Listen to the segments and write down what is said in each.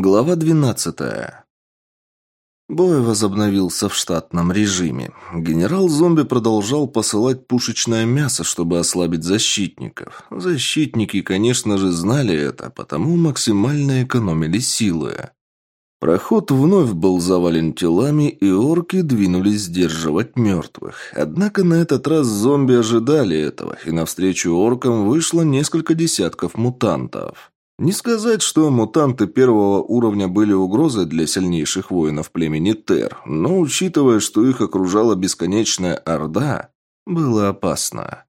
Глава 12. Бой возобновился в штатном режиме. Генерал-зомби продолжал посылать пушечное мясо, чтобы ослабить защитников. Защитники, конечно же, знали это, потому максимально экономили силы. Проход вновь был завален телами, и орки двинулись сдерживать мертвых. Однако на этот раз зомби ожидали этого, и навстречу оркам вышло несколько десятков мутантов. Не сказать, что мутанты первого уровня были угрозой для сильнейших воинов племени Тер, но учитывая, что их окружала бесконечная орда, было опасно.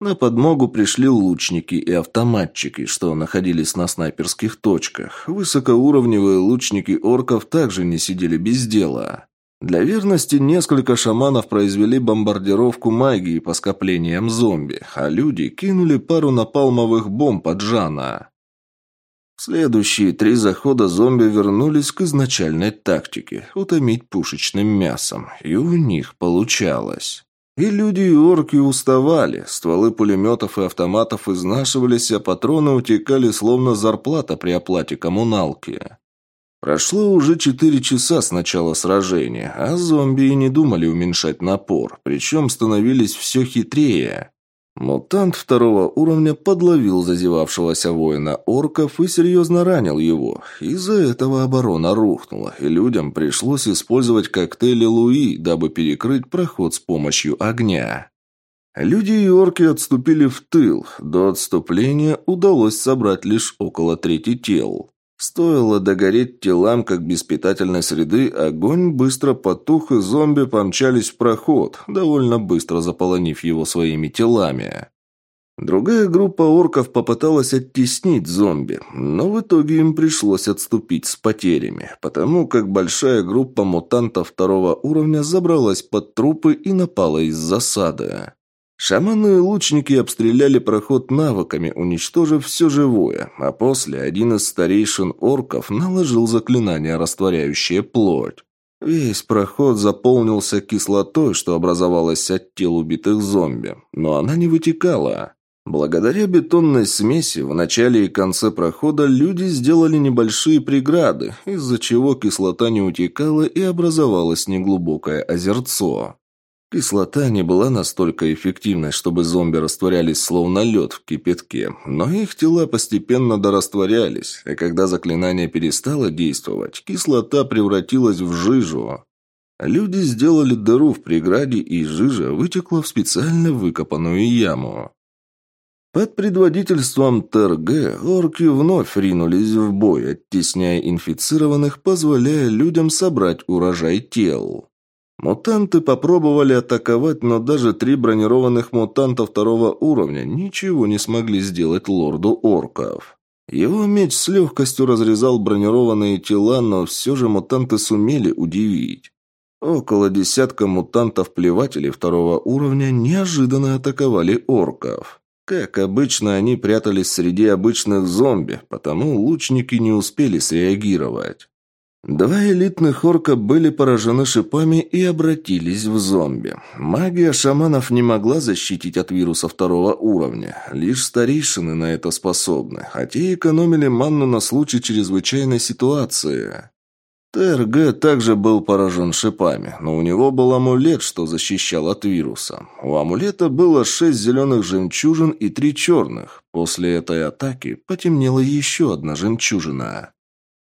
На подмогу пришли лучники и автоматчики, что находились на снайперских точках. Высокоуровневые лучники орков также не сидели без дела. Для верности несколько шаманов произвели бомбардировку магии по скоплениям зомби, а люди кинули пару напалмовых бомб от Жана. Следующие три захода зомби вернулись к изначальной тактике – утомить пушечным мясом, и у них получалось. И люди и орки уставали, стволы пулеметов и автоматов изнашивались, а патроны утекали словно зарплата при оплате коммуналки. Прошло уже четыре часа с начала сражения, а зомби и не думали уменьшать напор, причем становились все хитрее. Мутант второго уровня подловил зазевавшегося воина орков и серьезно ранил его. Из-за этого оборона рухнула, и людям пришлось использовать коктейли Луи, дабы перекрыть проход с помощью огня. Люди и орки отступили в тыл. До отступления удалось собрать лишь около трети тел. Стоило догореть телам как без питательной среды, огонь быстро потух, и зомби помчались в проход, довольно быстро заполонив его своими телами. Другая группа орков попыталась оттеснить зомби, но в итоге им пришлось отступить с потерями, потому как большая группа мутантов второго уровня забралась под трупы и напала из засады. Шаманы и лучники обстреляли проход навыками, уничтожив все живое, а после один из старейшин орков наложил заклинание, растворяющее плоть. Весь проход заполнился кислотой, что образовалась от тел убитых зомби, но она не вытекала. Благодаря бетонной смеси в начале и конце прохода люди сделали небольшие преграды, из-за чего кислота не утекала и образовалось неглубокое озерцо. Кислота не была настолько эффективной, чтобы зомби растворялись словно лед в кипятке, но их тела постепенно дорастворялись, и когда заклинание перестало действовать, кислота превратилась в жижу. Люди сделали дыру в преграде, и жижа вытекла в специально выкопанную яму. Под предводительством ТРГ орки вновь ринулись в бой, оттесняя инфицированных, позволяя людям собрать урожай тел. Мутанты попробовали атаковать, но даже три бронированных мутанта второго уровня ничего не смогли сделать лорду орков. Его меч с легкостью разрезал бронированные тела, но все же мутанты сумели удивить. Около десятка мутантов-плевателей второго уровня неожиданно атаковали орков. Как обычно, они прятались среди обычных зомби, потому лучники не успели среагировать. Два элитных орка были поражены шипами и обратились в зомби. Магия шаманов не могла защитить от вируса второго уровня. Лишь старейшины на это способны, а те экономили манну на случай чрезвычайной ситуации. ТРГ также был поражен шипами, но у него был амулет, что защищал от вируса. У амулета было шесть зеленых жемчужин и три черных. После этой атаки потемнела еще одна жемчужина.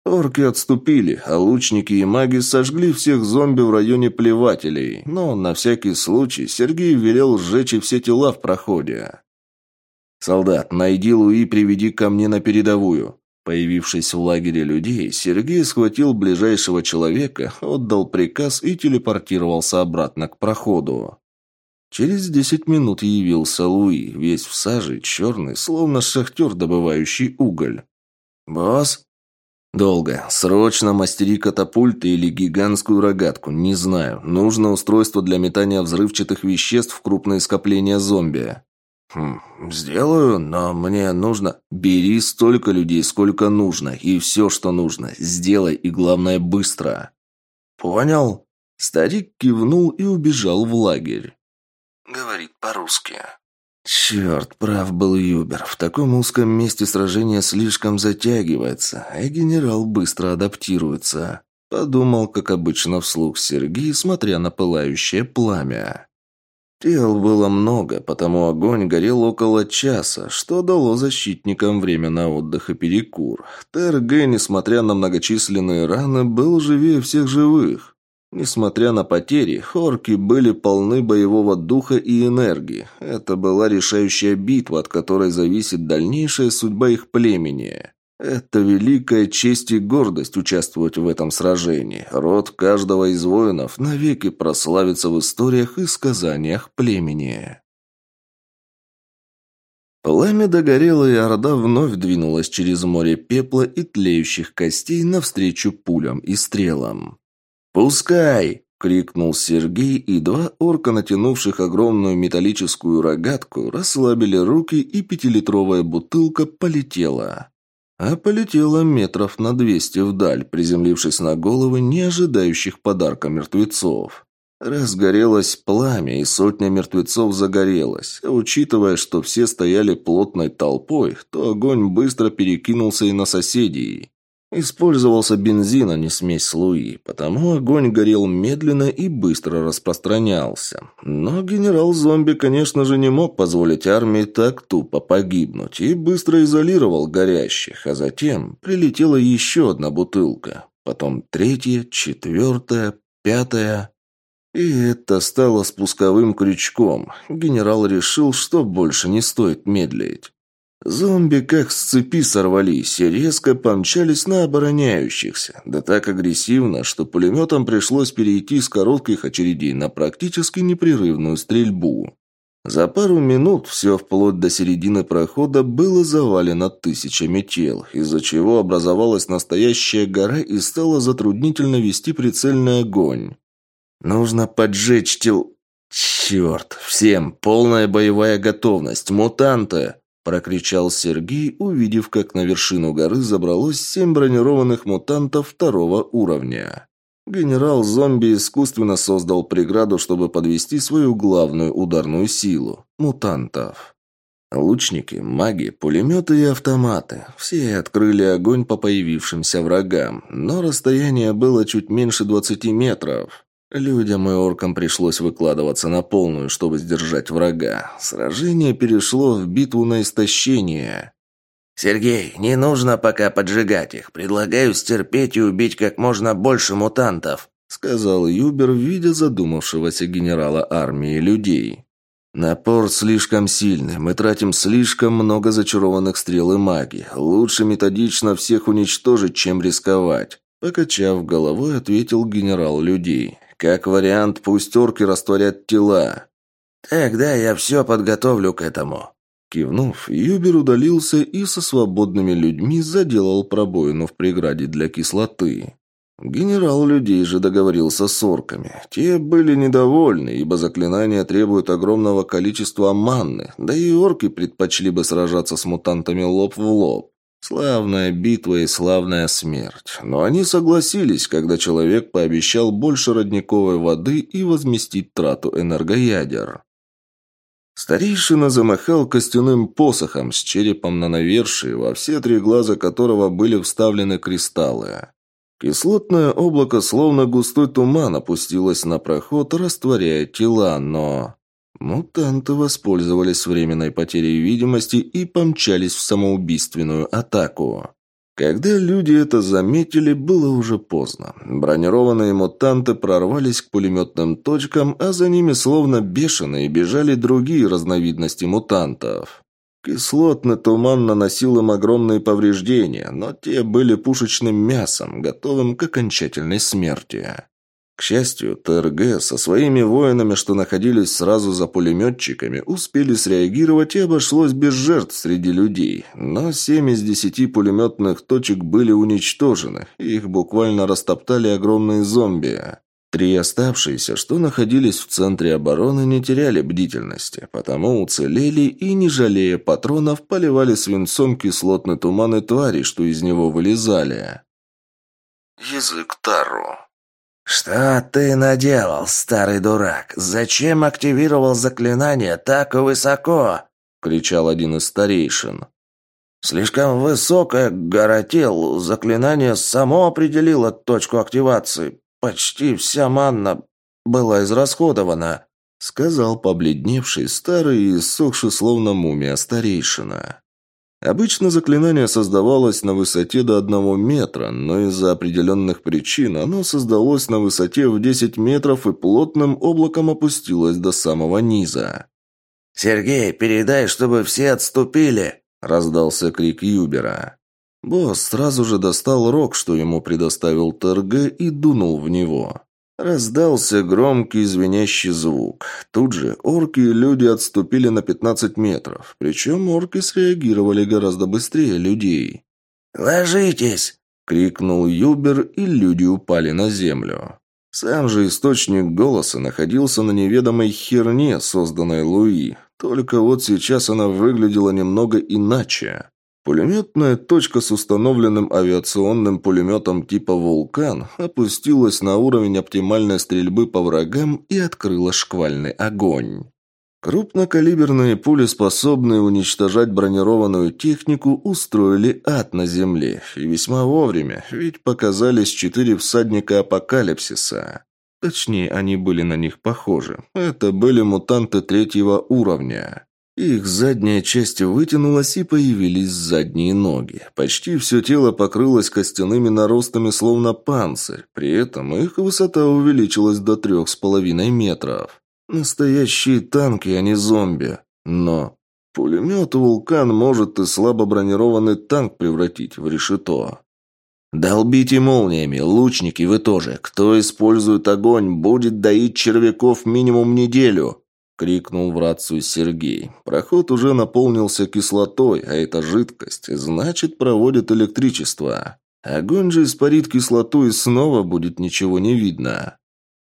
Орки отступили, а лучники и маги сожгли всех зомби в районе плевателей, но на всякий случай Сергей велел сжечь все тела в проходе. «Солдат, найди Луи и приведи ко мне на передовую». Появившись в лагере людей, Сергей схватил ближайшего человека, отдал приказ и телепортировался обратно к проходу. Через десять минут явился Луи, весь в саже, черный, словно шахтер, добывающий уголь. «Босс?» «Долго. Срочно мастери катапульты или гигантскую рогатку. Не знаю. Нужно устройство для метания взрывчатых веществ в крупные скопления зомби». «Хм, сделаю, но мне нужно...» «Бери столько людей, сколько нужно, и все, что нужно. Сделай, и главное, быстро». «Понял». Старик кивнул и убежал в лагерь. Говорит по-русски. Черт, прав был Юбер. В таком узком месте сражение слишком затягивается, а генерал быстро адаптируется. Подумал, как обычно, вслух Сергей, смотря на пылающее пламя. Тел было много, потому огонь горел около часа, что дало защитникам время на отдых и перекур. ТРГ, несмотря на многочисленные раны, был живее всех живых. Несмотря на потери, хорки были полны боевого духа и энергии. Это была решающая битва, от которой зависит дальнейшая судьба их племени. Это великая честь и гордость участвовать в этом сражении. Род каждого из воинов навеки прославится в историях и сказаниях племени. Пламя догорело, и Орда вновь двинулась через море пепла и тлеющих костей навстречу пулям и стрелам. «Пускай!» — крикнул Сергей, и два орка, натянувших огромную металлическую рогатку, расслабили руки, и пятилитровая бутылка полетела. А полетела метров на двести вдаль, приземлившись на головы не ожидающих подарка мертвецов. Разгорелось пламя, и сотня мертвецов загорелась. А учитывая, что все стояли плотной толпой, то огонь быстро перекинулся и на соседей. Использовался бензин, а не смесь Луи, потому огонь горел медленно и быстро распространялся. Но генерал-зомби, конечно же, не мог позволить армии так тупо погибнуть и быстро изолировал горящих, а затем прилетела еще одна бутылка. Потом третья, четвертая, пятая... И это стало спусковым крючком. Генерал решил, что больше не стоит медлить. Зомби как с цепи сорвались и резко помчались на обороняющихся. Да так агрессивно, что пулеметам пришлось перейти с коротких очередей на практически непрерывную стрельбу. За пару минут все вплоть до середины прохода было завалено тысячами тел, из-за чего образовалась настоящая гора и стало затруднительно вести прицельный огонь. Нужно поджечь тел... Черт, всем полная боевая готовность, мутанты! Прокричал Сергей, увидев, как на вершину горы забралось семь бронированных мутантов второго уровня. Генерал-зомби искусственно создал преграду, чтобы подвести свою главную ударную силу – мутантов. Лучники, маги, пулеметы и автоматы – все открыли огонь по появившимся врагам, но расстояние было чуть меньше 20 метров. Людям и оркам пришлось выкладываться на полную, чтобы сдержать врага. Сражение перешло в битву на истощение. «Сергей, не нужно пока поджигать их. Предлагаю стерпеть и убить как можно больше мутантов», сказал Юбер, видя задумавшегося генерала армии людей. «Напор слишком сильный. Мы тратим слишком много зачарованных стрел и магии. Лучше методично всех уничтожить, чем рисковать». Покачав головой, ответил генерал людей. Как вариант, пусть орки растворят тела. Тогда я все подготовлю к этому. Кивнув, Юбер удалился и со свободными людьми заделал пробоину в преграде для кислоты. Генерал людей же договорился с орками. Те были недовольны, ибо заклинания требуют огромного количества манны, да и орки предпочли бы сражаться с мутантами лоб в лоб. Славная битва и славная смерть. Но они согласились, когда человек пообещал больше родниковой воды и возместить трату энергоядер. Старейшина замахал костяным посохом с черепом на навершии, во все три глаза которого были вставлены кристаллы. Кислотное облако, словно густой туман, опустилось на проход, растворяя тела, но... Мутанты воспользовались временной потерей видимости и помчались в самоубийственную атаку. Когда люди это заметили, было уже поздно. Бронированные мутанты прорвались к пулеметным точкам, а за ними словно бешеные бежали другие разновидности мутантов. Кислотный туман наносил им огромные повреждения, но те были пушечным мясом, готовым к окончательной смерти. К счастью, ТРГ со своими воинами, что находились сразу за пулеметчиками, успели среагировать и обошлось без жертв среди людей. Но семь из десяти пулеметных точек были уничтожены, и их буквально растоптали огромные зомби. Три оставшиеся, что находились в центре обороны, не теряли бдительности, потому уцелели и, не жалея патронов, поливали свинцом кислотный туман и твари, что из него вылезали. «Язык Тару», «Что ты наделал, старый дурак? Зачем активировал заклинание так высоко?» кричал один из старейшин. «Слишком высокая гора тел. Заклинание само определило точку активации. Почти вся манна была израсходована», — сказал побледневший старый и иссохший словно мумия старейшина. Обычно заклинание создавалось на высоте до одного метра, но из-за определенных причин оно создалось на высоте в 10 метров и плотным облаком опустилось до самого низа. «Сергей, передай, чтобы все отступили!» – раздался крик Юбера. Босс сразу же достал рог, что ему предоставил ТРГ, и дунул в него. Раздался громкий звенящий звук. Тут же орки и люди отступили на 15 метров. Причем орки среагировали гораздо быстрее людей. «Ложитесь!» — крикнул Юбер, и люди упали на землю. Сам же источник голоса находился на неведомой херне, созданной Луи. Только вот сейчас она выглядела немного иначе. Пулеметная точка с установленным авиационным пулеметом типа «Вулкан» опустилась на уровень оптимальной стрельбы по врагам и открыла шквальный огонь. Крупнокалиберные пули, способные уничтожать бронированную технику, устроили ад на земле. И весьма вовремя, ведь показались четыре всадника апокалипсиса. Точнее, они были на них похожи. Это были мутанты третьего уровня. Их задняя часть вытянулась, и появились задние ноги. Почти все тело покрылось костяными наростами, словно панцирь. При этом их высота увеличилась до трех с половиной метров. Настоящие танки, а не зомби. Но пулемет «Вулкан» может и слабо бронированный танк превратить в решето. «Долбите молниями, лучники вы тоже. Кто использует огонь, будет доить червяков минимум неделю», — крикнул в рацию Сергей. «Проход уже наполнился кислотой, а это жидкость, значит, проводит электричество. Огонь же испарит кислоту, и снова будет ничего не видно».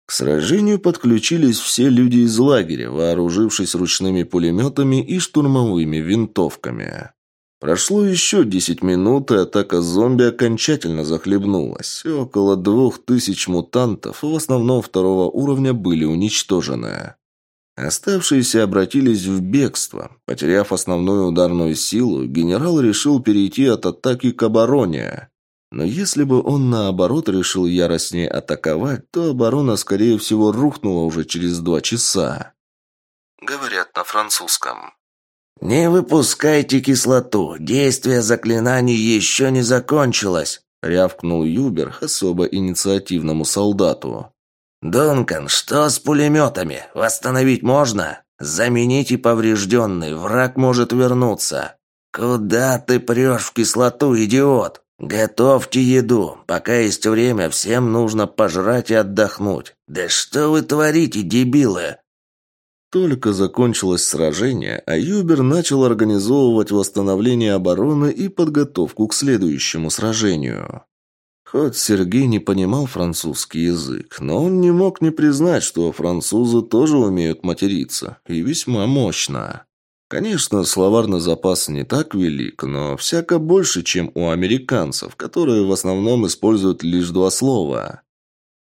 К сражению подключились все люди из лагеря, вооружившись ручными пулеметами и штурмовыми винтовками. Прошло еще десять минут, и атака зомби окончательно захлебнулась. Около двух тысяч мутантов, в основном второго уровня, были уничтожены. Оставшиеся обратились в бегство. Потеряв основную ударную силу, генерал решил перейти от атаки к обороне. Но если бы он, наоборот, решил яростнее атаковать, то оборона, скорее всего, рухнула уже через два часа. Говорят на французском. «Не выпускайте кислоту. Действие заклинаний еще не закончилось», — рявкнул Юбер особо инициативному солдату. «Дункан, что с пулеметами? Восстановить можно? Замените поврежденный, враг может вернуться. Куда ты прешь в кислоту, идиот? Готовьте еду. Пока есть время, всем нужно пожрать и отдохнуть. Да что вы творите, дебилы?» Только закончилось сражение, а Юбер начал организовывать восстановление обороны и подготовку к следующему сражению. Хоть Сергей не понимал французский язык, но он не мог не признать, что французы тоже умеют материться, и весьма мощно. Конечно, словарный запас не так велик, но всяко больше, чем у американцев, которые в основном используют лишь два слова.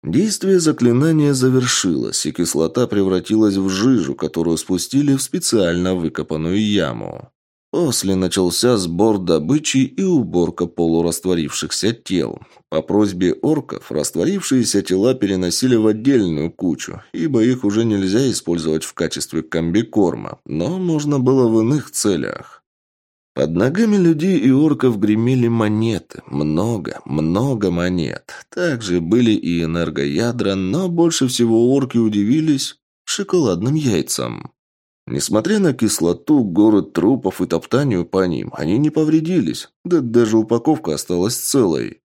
Действие заклинания завершилось, и кислота превратилась в жижу, которую спустили в специально выкопанную яму. После начался сбор добычи и уборка полурастворившихся тел. По просьбе орков растворившиеся тела переносили в отдельную кучу, ибо их уже нельзя использовать в качестве комбикорма, но можно было в иных целях. Под ногами людей и орков гремели монеты. Много, много монет. Также были и энергоядра, но больше всего орки удивились шоколадным яйцам. Несмотря на кислоту, город трупов и топтанию по ним, они не повредились, да даже упаковка осталась целой.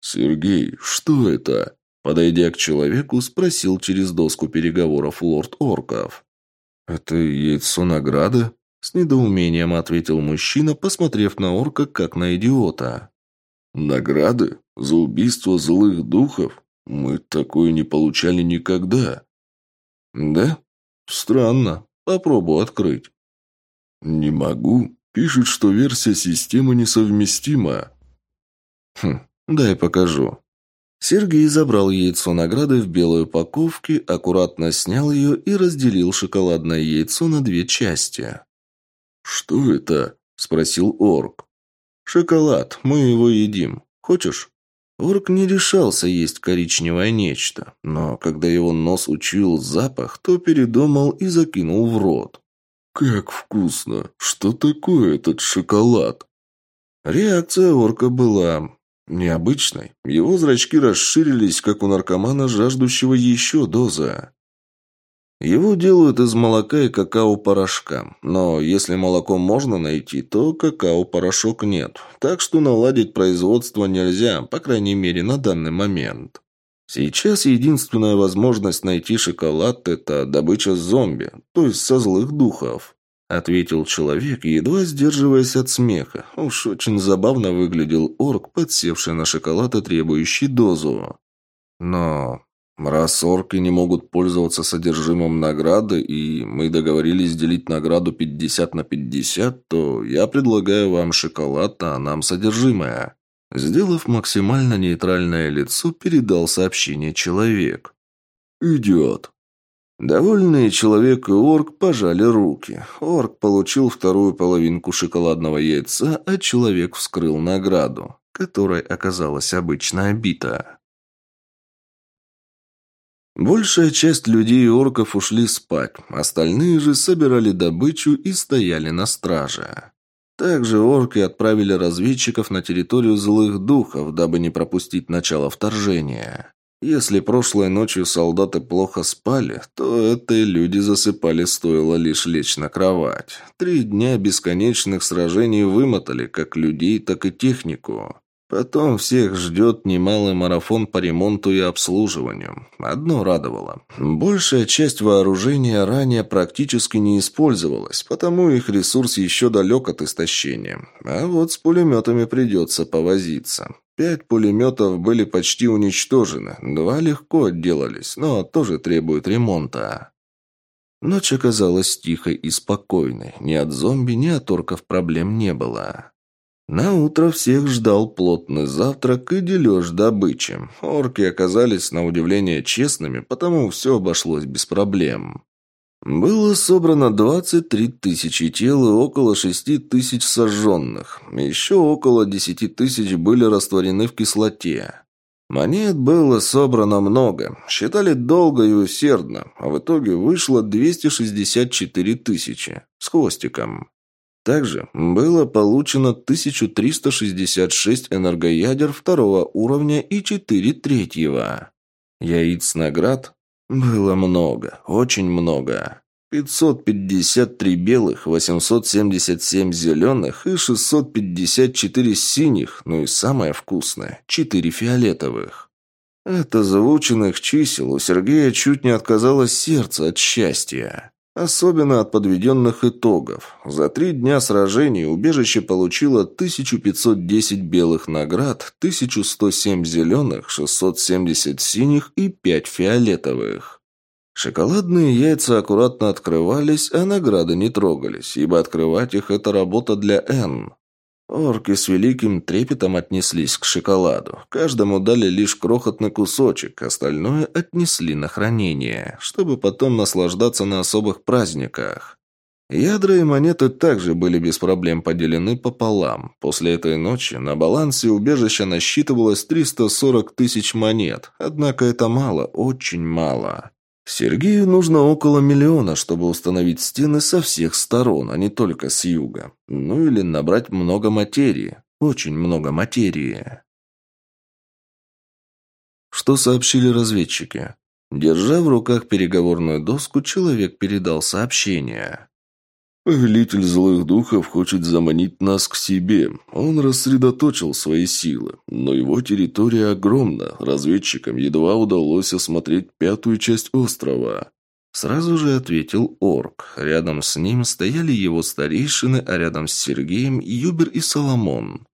«Сергей, что это?» Подойдя к человеку, спросил через доску переговоров лорд Орков. «Это яйцо награды?» С недоумением ответил мужчина, посмотрев на орка, как на идиота. «Награды? За убийство злых духов? Мы такое не получали никогда». «Да? Странно. Попробую открыть». «Не могу. Пишет, что версия системы несовместима». «Хм, дай покажу». Сергей забрал яйцо награды в белой упаковке, аккуратно снял ее и разделил шоколадное яйцо на две части. «Что это?» – спросил орк. «Шоколад. Мы его едим. Хочешь?» Орк не решался есть коричневое нечто, но когда его нос учуял запах, то передумал и закинул в рот. «Как вкусно! Что такое этот шоколад?» Реакция орка была необычной. Его зрачки расширились, как у наркомана, жаждущего еще дозы. Его делают из молока и какао-порошка. Но если молоко можно найти, то какао-порошок нет. Так что наладить производство нельзя, по крайней мере, на данный момент. Сейчас единственная возможность найти шоколад – это добыча зомби, то есть со злых духов. Ответил человек, едва сдерживаясь от смеха. Уж очень забавно выглядел орк, подсевший на шоколад и требующий дозу. Но Раз орки не могут пользоваться содержимым награды, и мы договорились делить награду 50 на 50, то я предлагаю вам шоколад, а нам содержимое». Сделав максимально нейтральное лицо, передал сообщение человек. «Идет». Довольные человек и орк пожали руки. Орк получил вторую половинку шоколадного яйца, а человек вскрыл награду, которой оказалась обычная бита. Большая часть людей и орков ушли спать, остальные же собирали добычу и стояли на страже. Также орки отправили разведчиков на территорию злых духов, дабы не пропустить начало вторжения. Если прошлой ночью солдаты плохо спали, то это и люди засыпали стоило лишь лечь на кровать. Три дня бесконечных сражений вымотали как людей, так и технику. Потом всех ждет немалый марафон по ремонту и обслуживанию. Одно радовало. Большая часть вооружения ранее практически не использовалась, потому их ресурс еще далек от истощения. А вот с пулеметами придется повозиться. Пять пулеметов были почти уничтожены, два легко отделались, но тоже требуют ремонта. Ночь оказалась тихой и спокойной. Ни от зомби, ни от орков проблем не было. На утро всех ждал плотный завтрак и дележ добычи. Орки оказались на удивление честными, потому все обошлось без проблем. Было собрано 23 тысячи тел и около 6 тысяч сожженных. Еще около 10 тысяч были растворены в кислоте. Монет было собрано много, считали долго и усердно, а в итоге вышло 264 тысячи с хвостиком. Также было получено 1366 энергоядер второго уровня и 4 третьего. Яиц наград было много, очень много. 553 белых, 877 зеленых и 654 синих, ну и самое вкусное – 4 фиолетовых. От озвученных чисел у Сергея чуть не отказалось сердце от счастья. Особенно от подведенных итогов. За три дня сражений убежище получило 1510 белых наград, 1107 зеленых, 670 синих и 5 фиолетовых. Шоколадные яйца аккуратно открывались, а награды не трогались, ибо открывать их – это работа для Н. Орки с великим трепетом отнеслись к шоколаду. Каждому дали лишь крохотный кусочек, остальное отнесли на хранение, чтобы потом наслаждаться на особых праздниках. Ядра и монеты также были без проблем поделены пополам. После этой ночи на балансе убежища насчитывалось 340 тысяч монет, однако это мало, очень мало. Сергею нужно около миллиона, чтобы установить стены со всех сторон, а не только с юга. Ну или набрать много материи. Очень много материи. Что сообщили разведчики? Держа в руках переговорную доску, человек передал сообщение. Повелитель злых духов хочет заманить нас к себе. Он рассредоточил свои силы. Но его территория огромна. Разведчикам едва удалось осмотреть пятую часть острова. Сразу же ответил орк. Рядом с ним стояли его старейшины, а рядом с Сергеем Юбер и Соломон.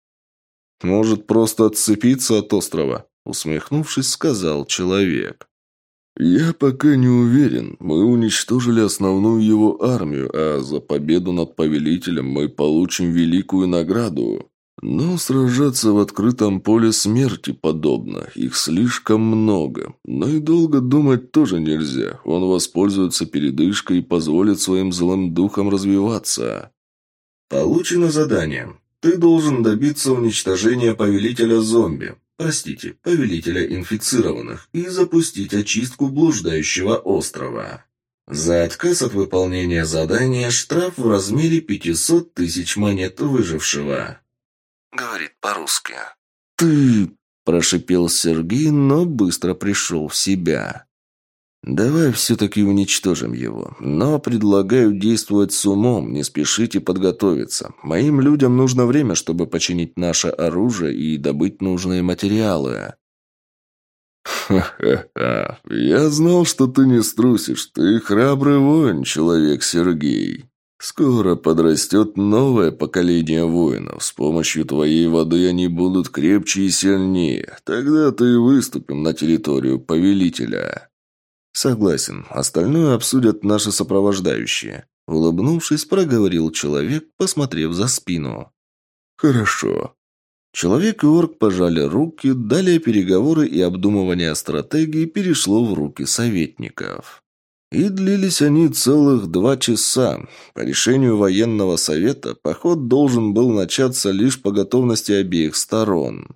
«Может, просто отцепиться от острова?» Усмехнувшись, сказал человек. «Я пока не уверен. Мы уничтожили основную его армию, а за победу над повелителем мы получим великую награду. Но сражаться в открытом поле смерти подобно. Их слишком много. Но и долго думать тоже нельзя. Он воспользуется передышкой и позволит своим злым духам развиваться». Получено задание. Ты должен добиться уничтожения повелителя зомби, простите, повелителя инфицированных, и запустить очистку блуждающего острова. За отказ от выполнения задания штраф в размере 500 тысяч монет выжившего. Говорит по-русски. «Ты...» – прошипел Сергей, но быстро пришел в себя. «Давай все-таки уничтожим его. Но предлагаю действовать с умом, не спешите подготовиться. Моим людям нужно время, чтобы починить наше оружие и добыть нужные материалы». «Ха-ха-ха! Я знал, что ты не струсишь. Ты храбрый воин, человек Сергей. Скоро подрастет новое поколение воинов. С помощью твоей воды они будут крепче и сильнее. Тогда ты выступим на территорию повелителя». «Согласен. Остальное обсудят наши сопровождающие». Улыбнувшись, проговорил человек, посмотрев за спину. «Хорошо. Человек и орк пожали руки, далее переговоры и обдумывание стратегии перешло в руки советников. И длились они целых два часа. По решению военного совета поход должен был начаться лишь по готовности обеих сторон.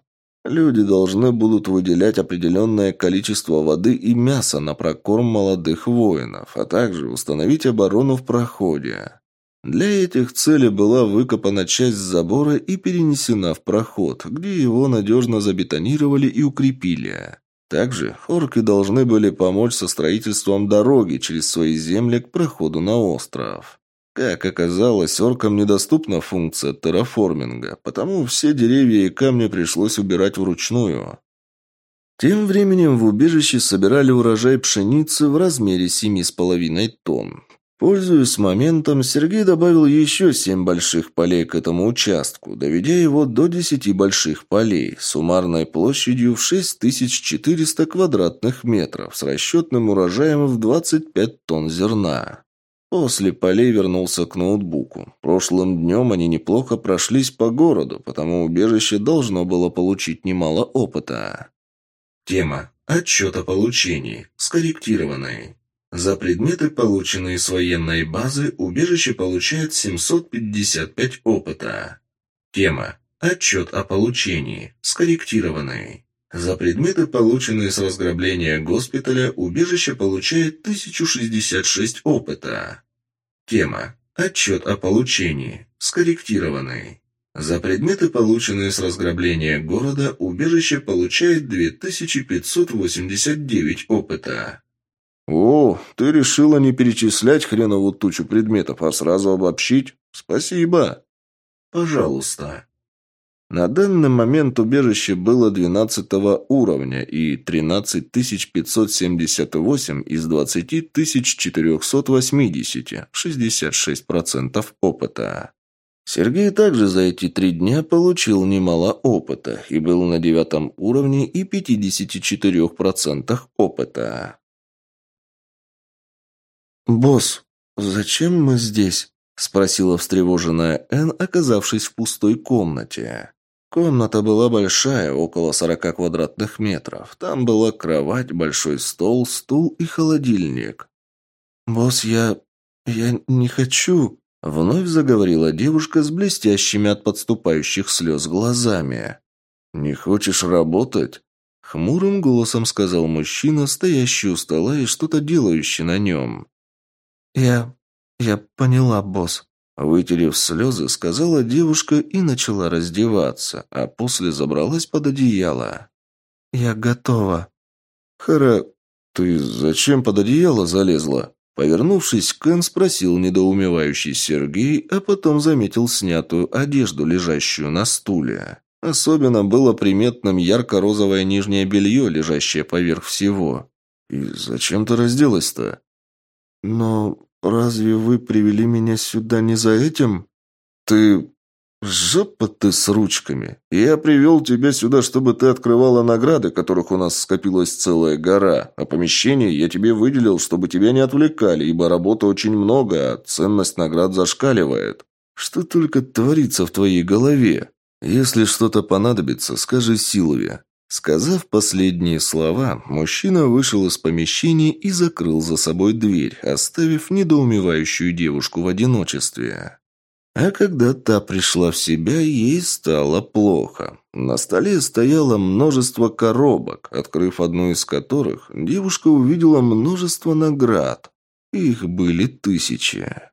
Люди должны будут выделять определенное количество воды и мяса на прокорм молодых воинов, а также установить оборону в проходе. Для этих целей была выкопана часть забора и перенесена в проход, где его надежно забетонировали и укрепили. Также орки должны были помочь со строительством дороги через свои земли к проходу на остров. Как оказалось, оркам недоступна функция терраформинга, потому все деревья и камни пришлось убирать вручную. Тем временем в убежище собирали урожай пшеницы в размере 7,5 тонн. Пользуясь моментом, Сергей добавил еще семь больших полей к этому участку, доведя его до десяти больших полей, суммарной площадью в 6400 квадратных метров, с расчетным урожаем в 25 тонн зерна. После полей вернулся к ноутбуку. Прошлым днем они неплохо прошлись по городу, потому убежище должно было получить немало опыта. Тема. Отчет о получении. Скорректированный. За предметы, полученные с военной базы, убежище получает 755 опыта. Тема. Отчет о получении. Скорректированный. За предметы, полученные с разграбления госпиталя, убежище получает 1066 опыта. Тема. Отчет о получении. Скорректированный. За предметы, полученные с разграбления города, убежище получает 2589 опыта. «О, ты решила не перечислять хреновую тучу предметов, а сразу обобщить? Спасибо!» «Пожалуйста». На данный момент убежище было 12 уровня и 13 578 из 20 480, 66% опыта. Сергей также за эти три дня получил немало опыта и был на девятом уровне и 54% опыта. «Босс, зачем мы здесь?» – спросила встревоженная Энн, оказавшись в пустой комнате. Комната была большая, около сорока квадратных метров. Там была кровать, большой стол, стул и холодильник. «Босс, я... я не хочу...» Вновь заговорила девушка с блестящими от подступающих слез глазами. «Не хочешь работать?» Хмурым голосом сказал мужчина, стоящий у стола и что-то делающий на нем. «Я... я поняла, босс». Вытерев слезы, сказала девушка и начала раздеваться, а после забралась под одеяло. «Я готова». «Хара, ты зачем под одеяло залезла?» Повернувшись, Кен спросил недоумевающий Сергей, а потом заметил снятую одежду, лежащую на стуле. Особенно было приметным ярко-розовое нижнее белье, лежащее поверх всего. «И зачем ты разделась-то?» «Но разве вы привели меня сюда не за этим?» «Ты... жопа ты с ручками. Я привел тебя сюда, чтобы ты открывала награды, которых у нас скопилась целая гора. А помещение я тебе выделил, чтобы тебя не отвлекали, ибо работы очень много, а ценность наград зашкаливает. Что только творится в твоей голове? Если что-то понадобится, скажи Силове. Сказав последние слова, мужчина вышел из помещения и закрыл за собой дверь, оставив недоумевающую девушку в одиночестве. А когда та пришла в себя, ей стало плохо. На столе стояло множество коробок, открыв одну из которых, девушка увидела множество наград. Их были тысячи.